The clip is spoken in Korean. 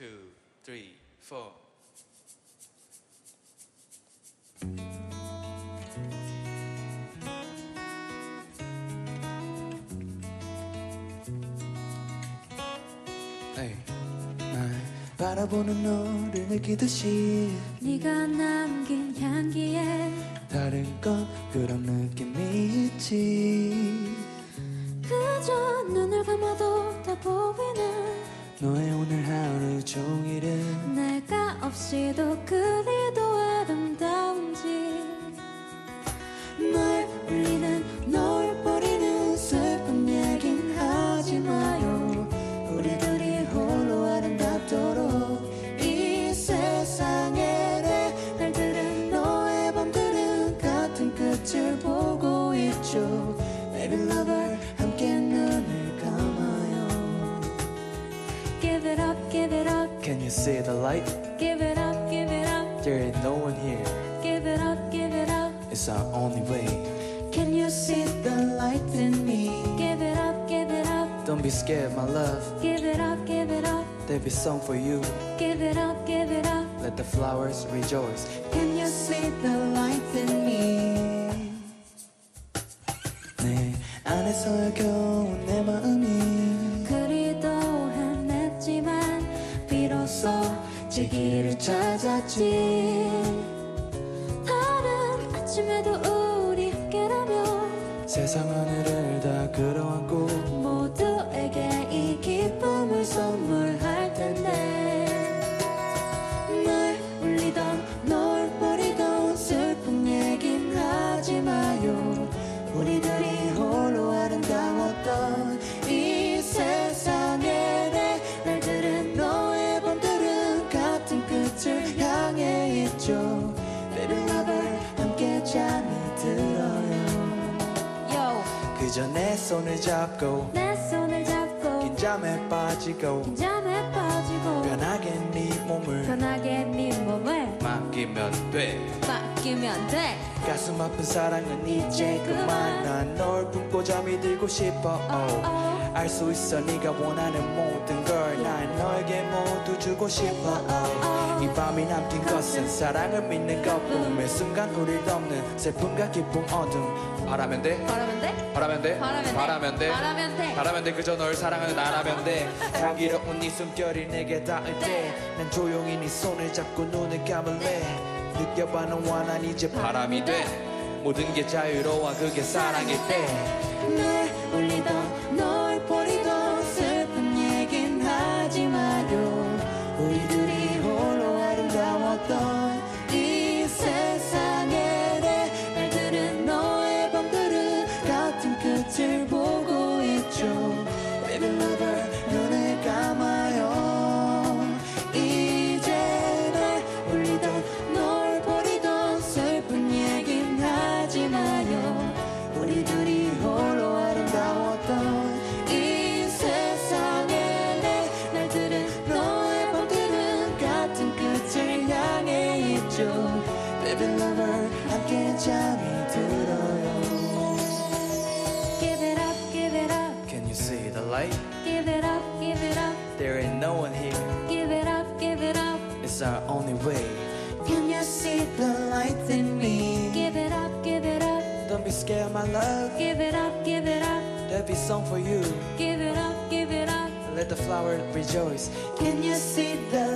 two, three, four. 바라보는 너를 느끼듯이 네가 남긴 향기에 다른 건 그런 느낌이 있지 그저 눈을 감아도 다 보이는 너의 오늘 하루 종일은 내가 없이도 그리도 light? give it up, give it up There is no one here Give it up, give it up It's our only way Can you see the light in me? Give it up, give it up Don't be scared my love Give it up, give it up There'll be song for you Give it up, give it up Let the flowers rejoice. Can you see the light in me? 내 안에서 겨운 내 마음이 제 길을 찾았지. 다른 아침에도 우리 함께라면 세상 하늘을 다 끌어안고 해 있죠 Baby lover 함께 잠이 들어요. Yo. 그저 내 손을 잡고 내 손을 잡고 긴장에 빠지고 긴장에 빠지고 편하게 네 몸을 편하게 네 몸을 맡기면 돼. 맡기면 돼. 가슴 아픈 사랑은 이제 그만. 난 널 품고 잠이 들고 싶어. oh. 알 수 있어 네가 원하는 모든 걸 난 너에게 모두 주고 싶어 이 밤이 남긴 것은 사랑을 믿는 것뿐 매 순간 우릴 덮는 슬픔과 기쁨 어둠 바라면 돼. 바라면 돼? 바라면 돼. 바라면 돼. 바라면 돼. 바라면 돼. 바라면 돼. 그저 널 사랑하는 나라면 돼. 향기로운 네 숨결이 내게 닿을 때 난 조용히 네 손을 잡고 눈을 감을래 느껴봐 너와 난 이제 바람이 돼. 모든 게 자유로워 그게 사랑일 때. 날 울리던 our only way. Can you see the light in me? give it up, give it up, Don't be scared my love. Give it up, give it up, There'll be song for you. Give it up, give it up. Let the flower rejoice. Can you see the